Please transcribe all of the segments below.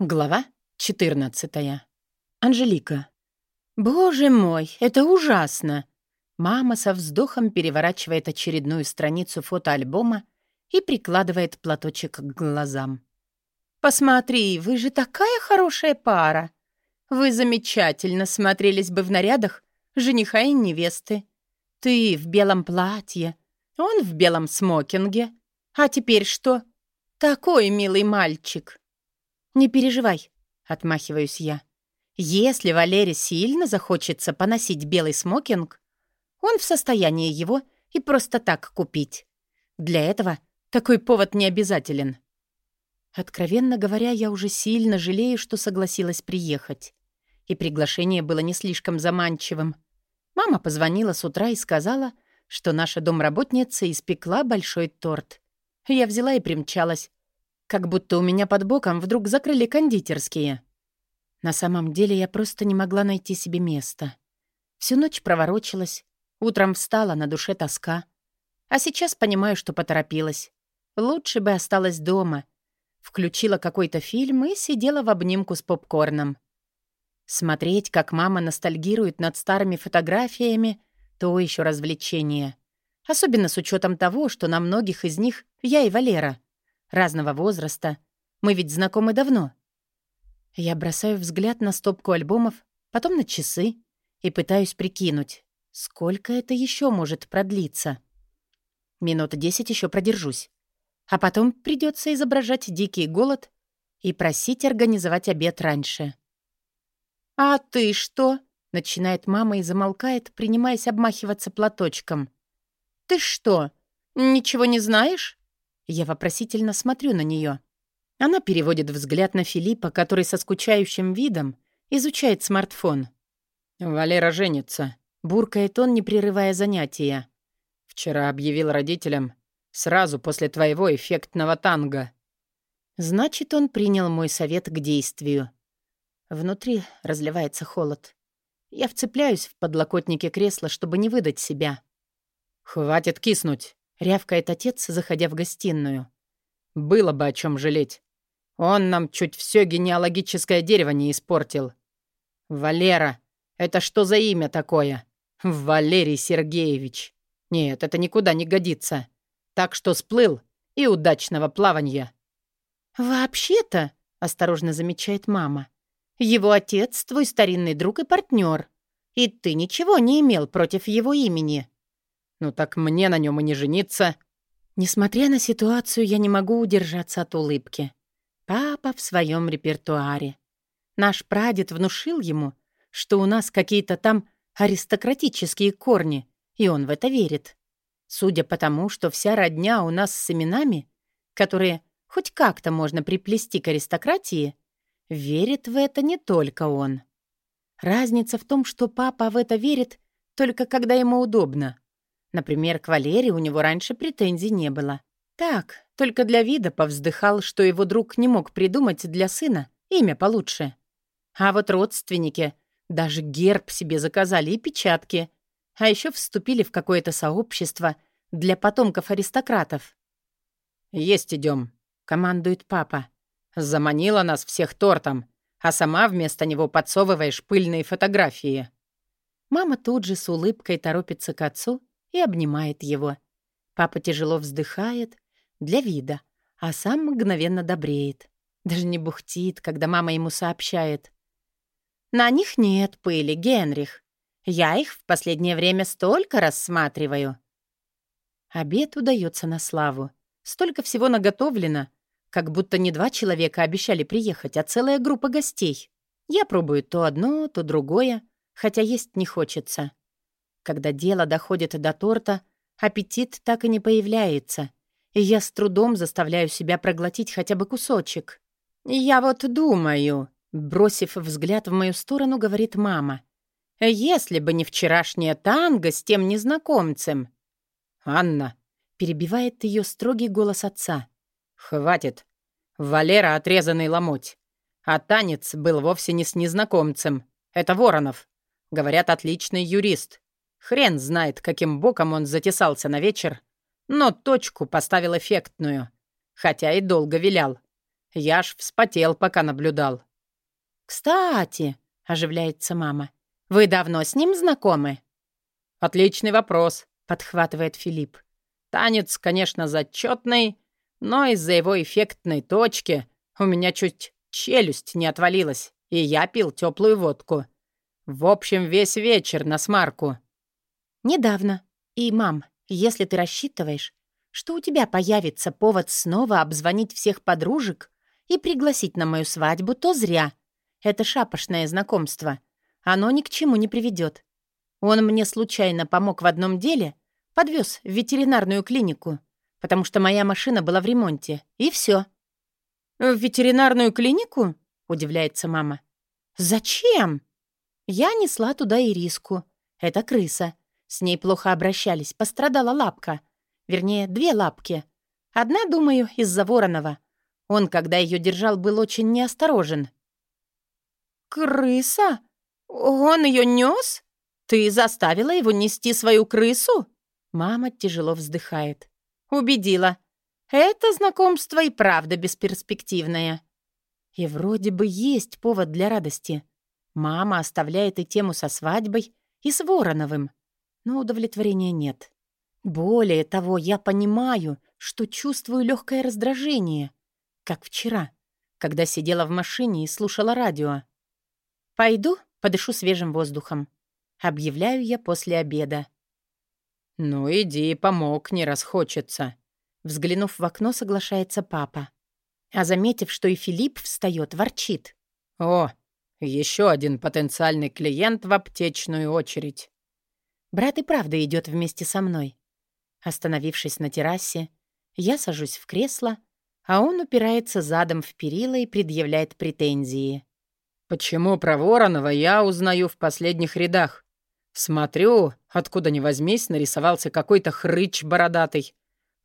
Глава 14. Анжелика. «Боже мой, это ужасно!» Мама со вздохом переворачивает очередную страницу фотоальбома и прикладывает платочек к глазам. «Посмотри, вы же такая хорошая пара! Вы замечательно смотрелись бы в нарядах жениха и невесты. Ты в белом платье, он в белом смокинге. А теперь что? Такой милый мальчик!» «Не переживай», — отмахиваюсь я. «Если Валере сильно захочется поносить белый смокинг, он в состоянии его и просто так купить. Для этого такой повод не обязателен». Откровенно говоря, я уже сильно жалею, что согласилась приехать. И приглашение было не слишком заманчивым. Мама позвонила с утра и сказала, что наша домработница испекла большой торт. Я взяла и примчалась, как будто у меня под боком вдруг закрыли кондитерские. На самом деле я просто не могла найти себе места. Всю ночь проворочилась, утром встала, на душе тоска. А сейчас понимаю, что поторопилась. Лучше бы осталась дома. Включила какой-то фильм и сидела в обнимку с попкорном. Смотреть, как мама ностальгирует над старыми фотографиями, то еще развлечение. Особенно с учетом того, что на многих из них я и Валера — разного возраста. Мы ведь знакомы давно. Я бросаю взгляд на стопку альбомов, потом на часы и пытаюсь прикинуть, сколько это еще может продлиться. Минут десять еще продержусь. А потом придется изображать дикий голод и просить организовать обед раньше. «А ты что?» — начинает мама и замолкает, принимаясь обмахиваться платочком. «Ты что, ничего не знаешь?» Я вопросительно смотрю на нее. Она переводит взгляд на Филиппа, который со скучающим видом изучает смартфон. «Валера женится», — буркает он, не прерывая занятия. «Вчера объявил родителям, сразу после твоего эффектного танго». Значит, он принял мой совет к действию. Внутри разливается холод. Я вцепляюсь в подлокотники кресла, чтобы не выдать себя. «Хватит киснуть!» — рявкает отец, заходя в гостиную. «Было бы о чем жалеть. Он нам чуть все генеалогическое дерево не испортил. Валера, это что за имя такое? Валерий Сергеевич. Нет, это никуда не годится. Так что сплыл и удачного плавания». «Вообще-то», — осторожно замечает мама, «его отец твой старинный друг и партнер, и ты ничего не имел против его имени». «Ну так мне на нем и не жениться». Несмотря на ситуацию, я не могу удержаться от улыбки. Папа в своем репертуаре. Наш прадед внушил ему, что у нас какие-то там аристократические корни, и он в это верит. Судя по тому, что вся родня у нас с именами, которые хоть как-то можно приплести к аристократии, верит в это не только он. Разница в том, что папа в это верит только когда ему удобно. Например, к Валере у него раньше претензий не было. Так, только для вида повздыхал, что его друг не мог придумать для сына имя получше. А вот родственники даже герб себе заказали и печатки, а еще вступили в какое-то сообщество для потомков аристократов. «Есть идем», — командует папа. «Заманила нас всех тортом, а сама вместо него подсовываешь пыльные фотографии». Мама тут же с улыбкой торопится к отцу и обнимает его. Папа тяжело вздыхает для вида, а сам мгновенно добреет. Даже не бухтит, когда мама ему сообщает. «На них нет пыли, Генрих. Я их в последнее время столько рассматриваю». Обед удается на славу. Столько всего наготовлено, как будто не два человека обещали приехать, а целая группа гостей. Я пробую то одно, то другое, хотя есть не хочется. Когда дело доходит до торта, аппетит так и не появляется, и я с трудом заставляю себя проглотить хотя бы кусочек. «Я вот думаю», — бросив взгляд в мою сторону, говорит мама, «если бы не вчерашняя танго с тем незнакомцем». «Анна», — перебивает ее строгий голос отца. «Хватит. Валера отрезанный ломоть. А танец был вовсе не с незнакомцем. Это Воронов. Говорят, отличный юрист. Хрен знает, каким боком он затесался на вечер, но точку поставил эффектную, хотя и долго вилял. Я ж вспотел, пока наблюдал. «Кстати», — оживляется мама, — «вы давно с ним знакомы?» «Отличный вопрос», — подхватывает Филипп. «Танец, конечно, зачетный, но из-за его эффектной точки у меня чуть челюсть не отвалилась, и я пил теплую водку. В общем, весь вечер на смарку». «Недавно. И, мам, если ты рассчитываешь, что у тебя появится повод снова обзвонить всех подружек и пригласить на мою свадьбу, то зря. Это шапошное знакомство. Оно ни к чему не приведет. Он мне случайно помог в одном деле, подвез в ветеринарную клинику, потому что моя машина была в ремонте, и все. «В ветеринарную клинику?» — удивляется мама. «Зачем?» Я несла туда ириску. Это крыса. С ней плохо обращались, пострадала лапка. Вернее, две лапки. Одна, думаю, из-за Воронова. Он, когда ее держал, был очень неосторожен. «Крыса? Он ее нес? Ты заставила его нести свою крысу?» Мама тяжело вздыхает. «Убедила. Это знакомство и правда бесперспективное». И вроде бы есть повод для радости. Мама оставляет и тему со свадьбой, и с Вороновым. Но удовлетворения нет. Более того, я понимаю, что чувствую легкое раздражение. Как вчера, когда сидела в машине и слушала радио. «Пойду, подышу свежим воздухом». Объявляю я после обеда. «Ну, иди, помог, не расхочется». Взглянув в окно, соглашается папа. А заметив, что и Филипп встает, ворчит. «О, еще один потенциальный клиент в аптечную очередь». Брат и правда идет вместе со мной. Остановившись на террасе, я сажусь в кресло, а он упирается задом в перила и предъявляет претензии. «Почему про Воронова я узнаю в последних рядах? Смотрю, откуда ни возьмись, нарисовался какой-то хрыч бородатый.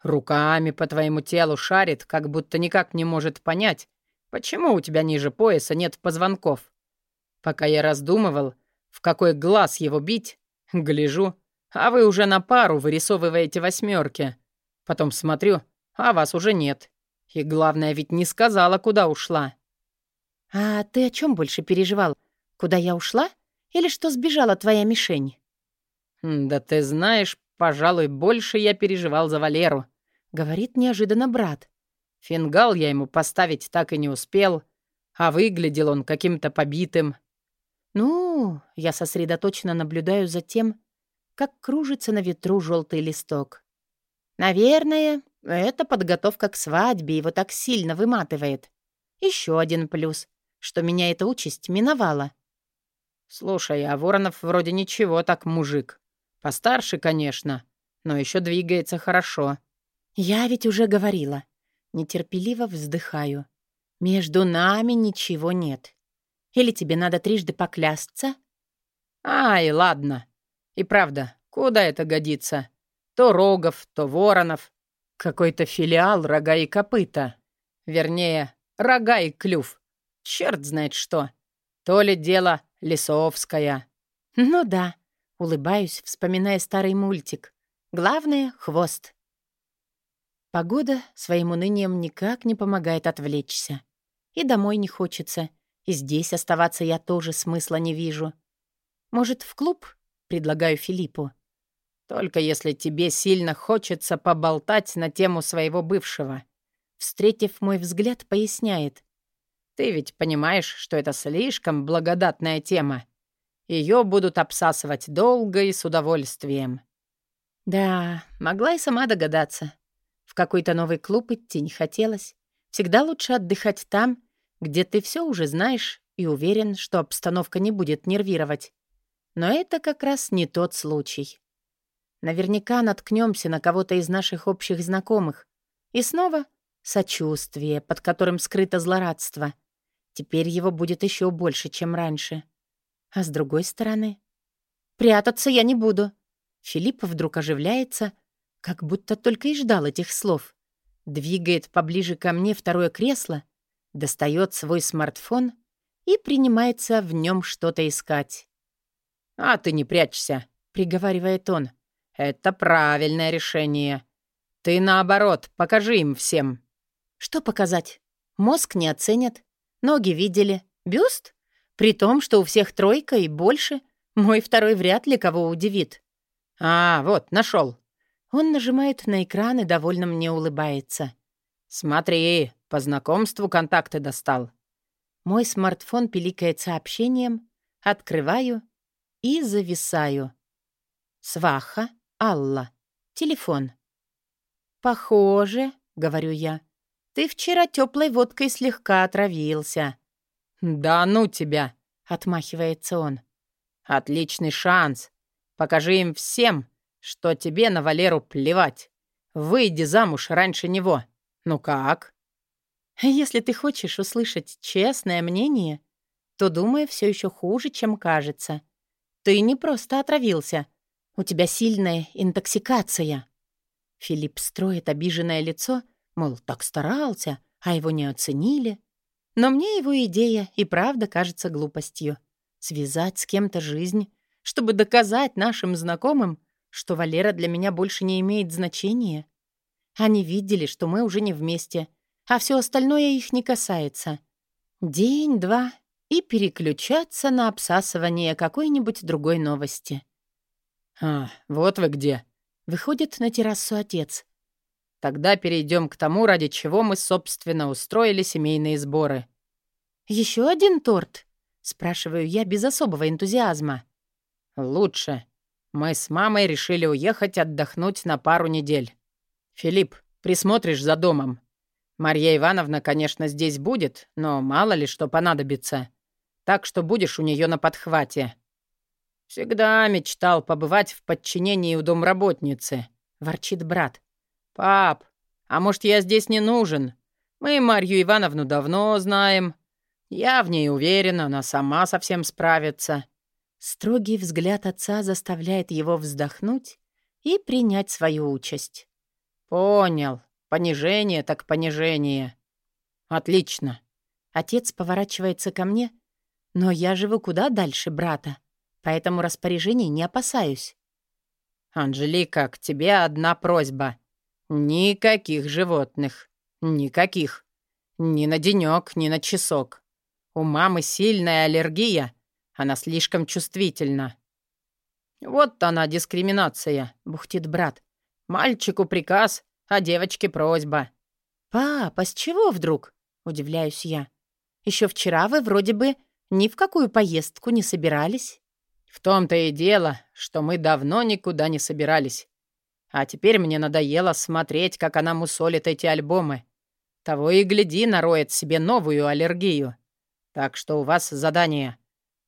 Руками по твоему телу шарит, как будто никак не может понять, почему у тебя ниже пояса нет позвонков. Пока я раздумывал, в какой глаз его бить, гляжу, а вы уже на пару вырисовываете восьмерки. Потом смотрю, а вас уже нет. И главное, ведь не сказала, куда ушла. «А ты о чем больше переживал? Куда я ушла? Или что сбежала твоя мишень?» «Да ты знаешь, пожалуй, больше я переживал за Валеру», — говорит неожиданно брат. Фингал я ему поставить так и не успел, а выглядел он каким-то побитым. «Ну...» — я сосредоточенно наблюдаю за тем, как кружится на ветру желтый листок. «Наверное, это подготовка к свадьбе его так сильно выматывает. Еще один плюс что меня эта участь миновала. «Слушай, а Воронов вроде ничего так мужик. Постарше, конечно, но еще двигается хорошо». «Я ведь уже говорила». Нетерпеливо вздыхаю. «Между нами ничего нет. Или тебе надо трижды поклясться?» «Ай, ладно. И правда, куда это годится? То Рогов, то Воронов. Какой-то филиал рога и копыта. Вернее, рога и клюв. Черт знает что. То ли дело Лисовская. Ну да, улыбаюсь, вспоминая старый мультик. Главное — хвост. Погода своим унынием никак не помогает отвлечься. И домой не хочется, и здесь оставаться я тоже смысла не вижу. Может, в клуб? Предлагаю Филиппу. Только если тебе сильно хочется поболтать на тему своего бывшего. Встретив мой взгляд, поясняет. Ты ведь понимаешь, что это слишком благодатная тема. Ее будут обсасывать долго и с удовольствием. Да, могла и сама догадаться. В какой-то новый клуб идти не хотелось. Всегда лучше отдыхать там, где ты все уже знаешь и уверен, что обстановка не будет нервировать. Но это как раз не тот случай. Наверняка наткнемся на кого-то из наших общих знакомых. И снова сочувствие, под которым скрыто злорадство — Теперь его будет еще больше, чем раньше. А с другой стороны... «Прятаться я не буду». Филипп вдруг оживляется, как будто только и ждал этих слов. Двигает поближе ко мне второе кресло, достает свой смартфон и принимается в нем что-то искать. «А ты не прячься», — приговаривает он. «Это правильное решение. Ты, наоборот, покажи им всем». «Что показать?» Мозг не оценят. Ноги видели. Бюст? При том, что у всех тройка и больше. Мой второй вряд ли кого удивит. А, вот, нашел. Он нажимает на экран и довольно мне улыбается. «Смотри, по знакомству контакты достал». Мой смартфон пиликает сообщением, открываю и зависаю. Сваха, Алла, телефон. «Похоже», — говорю я, — «ты вчера теплой водкой слегка отравился». «Да ну тебя!» — отмахивается он. «Отличный шанс. Покажи им всем, что тебе на Валеру плевать. Выйди замуж раньше него. Ну как?» «Если ты хочешь услышать честное мнение, то, думаю, все еще хуже, чем кажется. Ты не просто отравился. У тебя сильная интоксикация». Филипп строит обиженное лицо, мол, так старался, а его не оценили. Но мне его идея и правда кажется глупостью. Связать с кем-то жизнь, чтобы доказать нашим знакомым, что Валера для меня больше не имеет значения. Они видели, что мы уже не вместе, а все остальное их не касается. День-два и переключаться на обсасывание какой-нибудь другой новости. «А, вот вы где!» Выходит на террасу отец. «Тогда перейдем к тому, ради чего мы, собственно, устроили семейные сборы». Еще один торт?» — спрашиваю я без особого энтузиазма. «Лучше. Мы с мамой решили уехать отдохнуть на пару недель. Филипп, присмотришь за домом. Марья Ивановна, конечно, здесь будет, но мало ли что понадобится. Так что будешь у нее на подхвате». «Всегда мечтал побывать в подчинении у домработницы», — ворчит брат. «Пап, а может, я здесь не нужен? Мы Марью Ивановну давно знаем. Я в ней уверен, она сама совсем справится». Строгий взгляд отца заставляет его вздохнуть и принять свою участь. «Понял. Понижение так понижение. Отлично». Отец поворачивается ко мне, но я живу куда дальше брата, поэтому распоряжений не опасаюсь. «Анжелика, к тебе одна просьба. Никаких животных. Никаких. Ни на денек, ни на часок. У мамы сильная аллергия, она слишком чувствительна». «Вот она, дискриминация», — бухтит брат. «Мальчику приказ, а девочке просьба». «Папа, с чего вдруг?» — удивляюсь я. Еще вчера вы вроде бы ни в какую поездку не собирались». «В том-то и дело, что мы давно никуда не собирались. А теперь мне надоело смотреть, как она мусолит эти альбомы. Того и гляди, нароет себе новую аллергию. Так что у вас задание.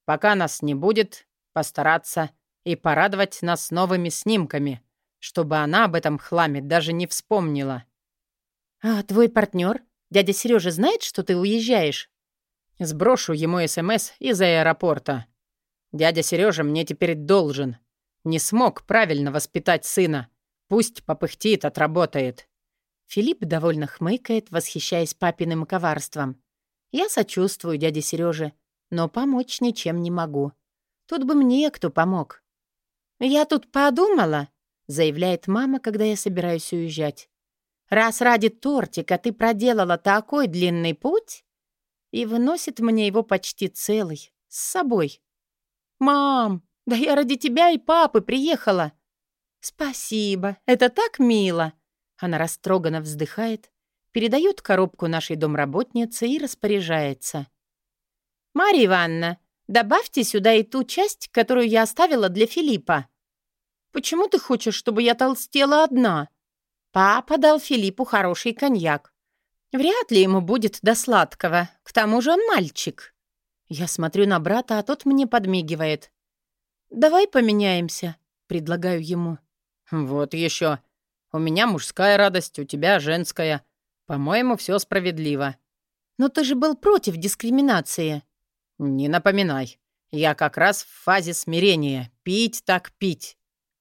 Пока нас не будет, постараться и порадовать нас новыми снимками, чтобы она об этом хламе даже не вспомнила. «А твой партнер, дядя Сережа, знает, что ты уезжаешь?» Сброшу ему СМС из аэропорта. Дядя Сережа мне теперь должен. Не смог правильно воспитать сына. Пусть попыхтит, отработает. Филипп довольно хмыкает, восхищаясь папиным коварством. Я сочувствую дяде Сереже, но помочь ничем не могу. Тут бы мне кто помог. «Я тут подумала», — заявляет мама, когда я собираюсь уезжать. «Раз ради тортика ты проделала такой длинный путь...» И выносит мне его почти целый, с собой. «Мам, да я ради тебя и папы приехала!» «Спасибо, это так мило!» Она растроганно вздыхает, передает коробку нашей домработнице и распоряжается. «Марья Ивановна, добавьте сюда и ту часть, которую я оставила для Филиппа». «Почему ты хочешь, чтобы я толстела одна?» Папа дал Филиппу хороший коньяк. Вряд ли ему будет до сладкого. К тому же он мальчик. Я смотрю на брата, а тот мне подмигивает. «Давай поменяемся», — предлагаю ему. «Вот еще. У меня мужская радость, у тебя женская. По-моему, все справедливо». «Но ты же был против дискриминации». «Не напоминай. Я как раз в фазе смирения. Пить так пить.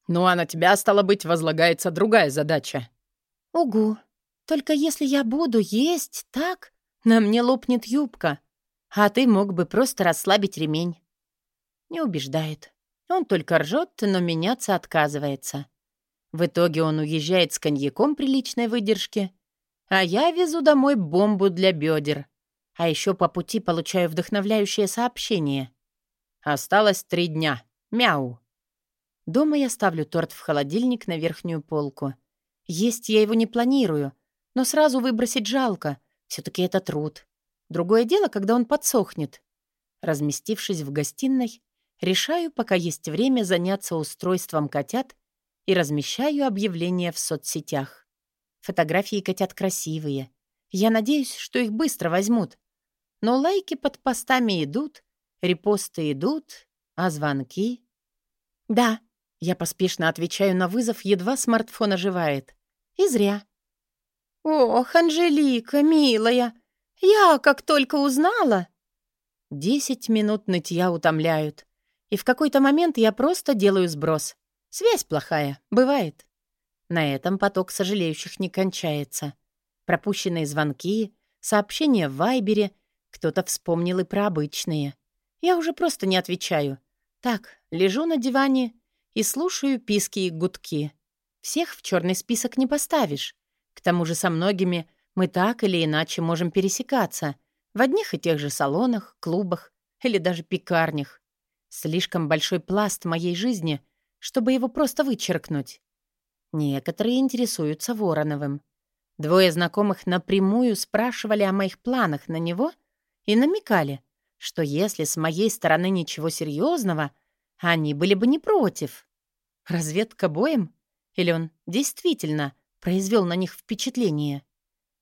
Ну а на тебя, стало быть, возлагается другая задача». «Угу. Только если я буду есть так, на мне лопнет юбка. А ты мог бы просто расслабить ремень». Не убеждает. Он только ржет, но меняться отказывается. В итоге он уезжает с коньяком приличной выдержки, а я везу домой бомбу для бедер. А еще по пути получаю вдохновляющее сообщение. Осталось три дня. Мяу. Дома я ставлю торт в холодильник на верхнюю полку. Есть я его не планирую, но сразу выбросить жалко. все таки это труд. Другое дело, когда он подсохнет. Разместившись в гостиной, решаю, пока есть время, заняться устройством котят и размещаю объявления в соцсетях. Фотографии котят красивые. Я надеюсь, что их быстро возьмут. Но лайки под постами идут, репосты идут, а звонки... Да, я поспешно отвечаю на вызов, едва смартфон оживает. И зря. «Ох, Анжелика, милая, я как только узнала...» Десять минут нытья утомляют. И в какой-то момент я просто делаю сброс. Связь плохая, бывает. На этом поток сожалеющих не кончается. Пропущенные звонки, сообщения в Вайбере, кто-то вспомнил и про обычные. Я уже просто не отвечаю. Так, лежу на диване и слушаю писки и гудки. Всех в черный список не поставишь. К тому же со многими мы так или иначе можем пересекаться. В одних и тех же салонах, клубах или даже пекарнях. Слишком большой пласт моей жизни, чтобы его просто вычеркнуть. Некоторые интересуются Вороновым. Двое знакомых напрямую спрашивали о моих планах на него и намекали, что если с моей стороны ничего серьезного, они были бы не против. Разведка боем? Или он действительно произвел на них впечатление?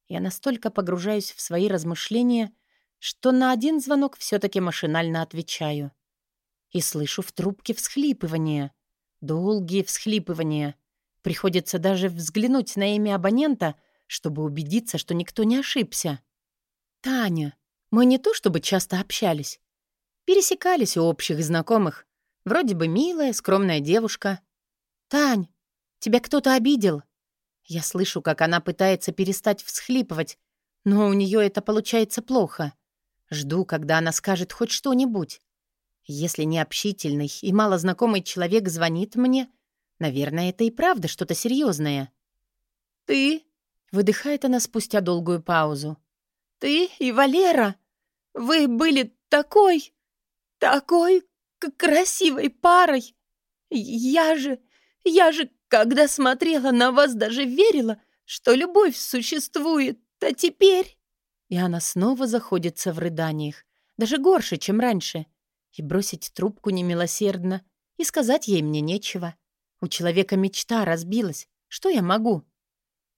Я настолько погружаюсь в свои размышления, что на один звонок все-таки машинально отвечаю. И слышу в трубке всхлипывания. Долгие всхлипывания. Приходится даже взглянуть на имя абонента, чтобы убедиться, что никто не ошибся. «Таня, мы не то чтобы часто общались. Пересекались у общих знакомых. Вроде бы милая, скромная девушка. «Тань, тебя кто-то обидел?» Я слышу, как она пытается перестать всхлипывать, но у нее это получается плохо. Жду, когда она скажет хоть что-нибудь. Если необщительный и малознакомый человек звонит мне, наверное, это и правда что-то серьезное. «Ты?» — выдыхает она спустя долгую паузу. «Ты и Валера? Вы были такой, такой красивой парой! Я же... Я же, когда смотрела на вас, даже верила, что любовь существует, а теперь...» И она снова заходится в рыданиях, даже горше, чем раньше. И бросить трубку немилосердно, и сказать ей мне нечего. У человека мечта разбилась. Что я могу?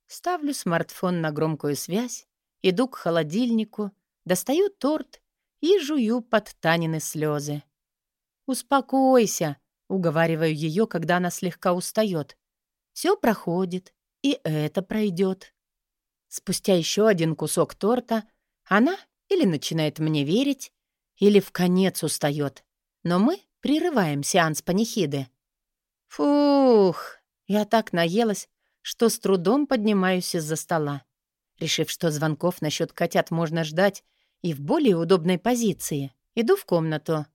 Ставлю смартфон на громкую связь, иду к холодильнику, достаю торт и жую под Танины слезы. «Успокойся», Уговариваю ее, когда она слегка устает. Все проходит, и это пройдет. Спустя еще один кусок торта она или начинает мне верить, или в конец устает. Но мы прерываем сеанс панихиды. Фух, я так наелась, что с трудом поднимаюсь из-за стола. Решив, что звонков насчет котят можно ждать и в более удобной позиции, иду в комнату.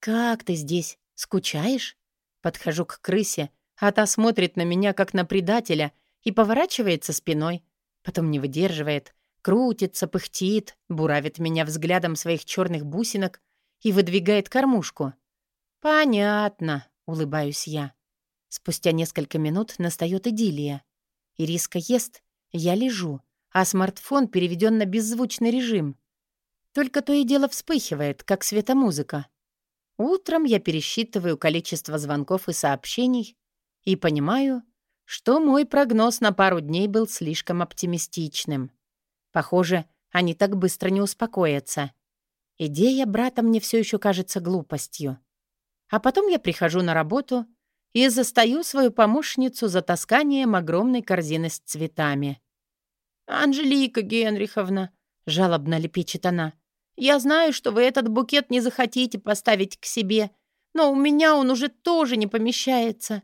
«Как ты здесь? Скучаешь?» Подхожу к крысе, а та смотрит на меня, как на предателя, и поворачивается спиной. Потом не выдерживает, крутится, пыхтит, буравит меня взглядом своих черных бусинок и выдвигает кормушку. «Понятно», — улыбаюсь я. Спустя несколько минут настает идиллия. Ириска ест, я лежу, а смартфон переведен на беззвучный режим. Только то и дело вспыхивает, как светомузыка. Утром я пересчитываю количество звонков и сообщений и понимаю, что мой прогноз на пару дней был слишком оптимистичным. Похоже, они так быстро не успокоятся. Идея брата мне все еще кажется глупостью. А потом я прихожу на работу и застаю свою помощницу за тасканием огромной корзины с цветами. «Анжелика Генриховна», — жалобно лепечет она, я знаю, что вы этот букет не захотите поставить к себе, но у меня он уже тоже не помещается.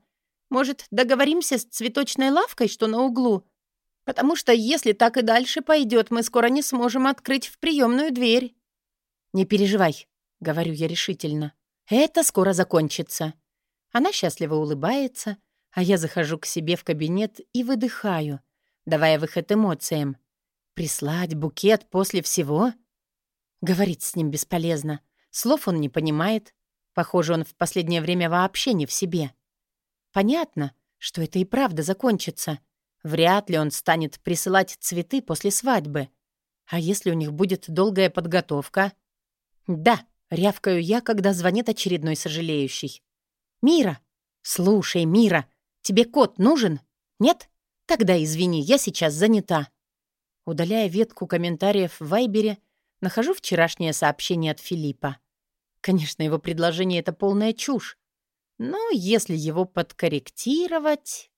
Может, договоримся с цветочной лавкой, что на углу? Потому что если так и дальше пойдет, мы скоро не сможем открыть в приемную дверь. Не переживай, — говорю я решительно. Это скоро закончится. Она счастливо улыбается, а я захожу к себе в кабинет и выдыхаю, давая выход эмоциям. Прислать букет после всего? Говорить с ним бесполезно. Слов он не понимает. Похоже, он в последнее время вообще не в себе. Понятно, что это и правда закончится. Вряд ли он станет присылать цветы после свадьбы. А если у них будет долгая подготовка? Да, рявкаю я, когда звонит очередной сожалеющий. «Мира! Слушай, Мира, тебе кот нужен? Нет? Тогда извини, я сейчас занята». Удаляя ветку комментариев в Вайбере, нахожу вчерашнее сообщение от Филиппа. Конечно, его предложение — это полная чушь. Но если его подкорректировать...